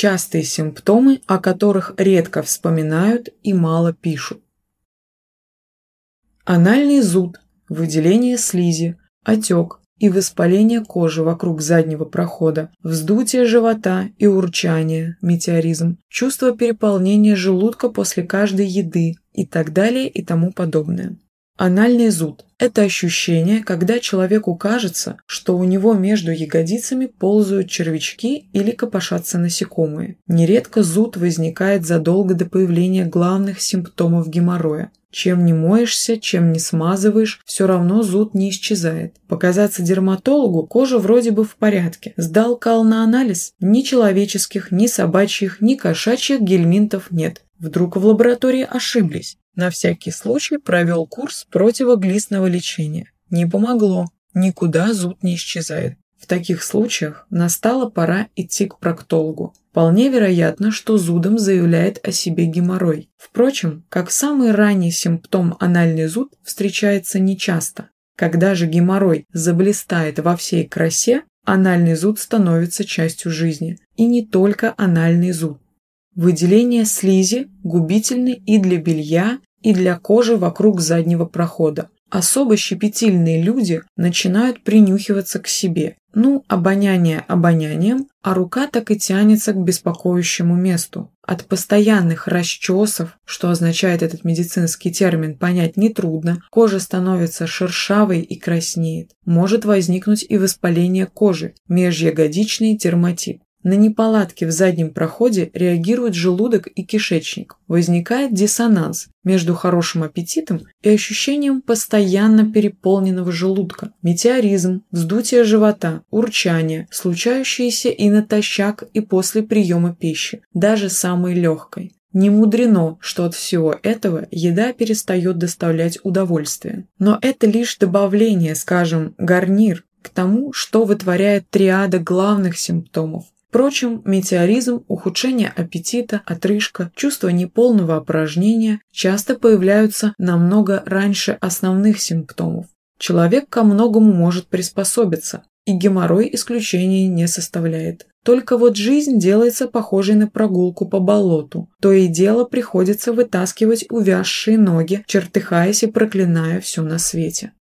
Частые симптомы, о которых редко вспоминают и мало пишут. Анальный зуд, выделение слизи, отек и воспаление кожи вокруг заднего прохода, вздутие живота и урчание, метеоризм, чувство переполнения желудка после каждой еды и так далее и тому подобное. Анальный зуд – это ощущение, когда человеку кажется, что у него между ягодицами ползают червячки или копошатся насекомые. Нередко зуд возникает задолго до появления главных симптомов геморроя. Чем не моешься, чем не смазываешь, все равно зуд не исчезает. Показаться дерматологу кожа вроде бы в порядке. Сдал кал на анализ? Ни человеческих, ни собачьих, ни кошачьих гельминтов нет. Вдруг в лаборатории ошиблись. На всякий случай провел курс противоглистного лечения. Не помогло. Никуда зуд не исчезает. В таких случаях настала пора идти к проктологу. Вполне вероятно, что зудом заявляет о себе геморрой. Впрочем, как самый ранний симптом анальный зуд встречается нечасто. Когда же геморрой заблистает во всей красе, анальный зуд становится частью жизни. И не только анальный зуд. Выделение слизи губительны и для белья, и для кожи вокруг заднего прохода. Особо щепетильные люди начинают принюхиваться к себе. Ну, обоняние обонянием, а рука так и тянется к беспокоящему месту. От постоянных расчесов, что означает этот медицинский термин, понять нетрудно, кожа становится шершавой и краснеет. Может возникнуть и воспаление кожи, межягодичный дерматит. На неполадки в заднем проходе реагируют желудок и кишечник. Возникает диссонанс между хорошим аппетитом и ощущением постоянно переполненного желудка. Метеоризм, вздутие живота, урчание, случающиеся и натощак, и после приема пищи, даже самой легкой. Не мудрено, что от всего этого еда перестает доставлять удовольствие. Но это лишь добавление, скажем, гарнир, к тому, что вытворяет триада главных симптомов Впрочем, метеоризм, ухудшение аппетита, отрыжка, чувство неполного опорожнения часто появляются намного раньше основных симптомов. Человек ко многому может приспособиться, и геморрой исключения не составляет. Только вот жизнь делается похожей на прогулку по болоту. То и дело приходится вытаскивать увязшие ноги, чертыхаясь и проклиная все на свете.